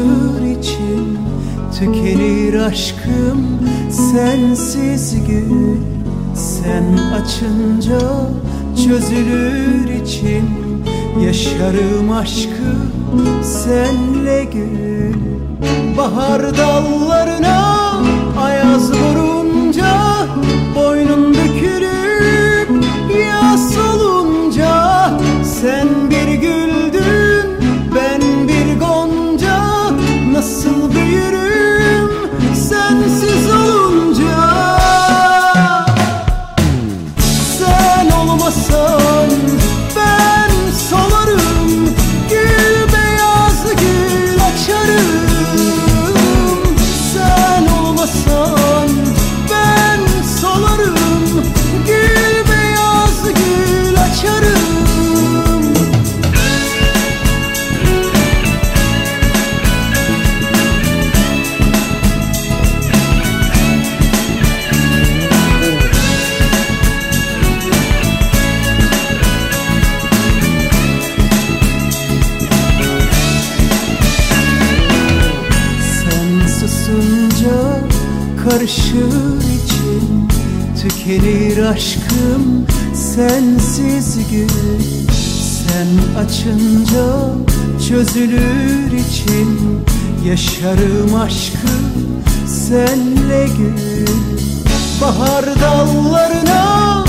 taşır içim Tükenir aşkım sensiz gül Sen açınca çözülür içim Yaşarım aşkı senle gül Bahar dalları Sen karışır içim Tükenir aşkım sensiz gül Sen açınca çözülür içim Yaşarım aşkı senle gül Bahar dallarına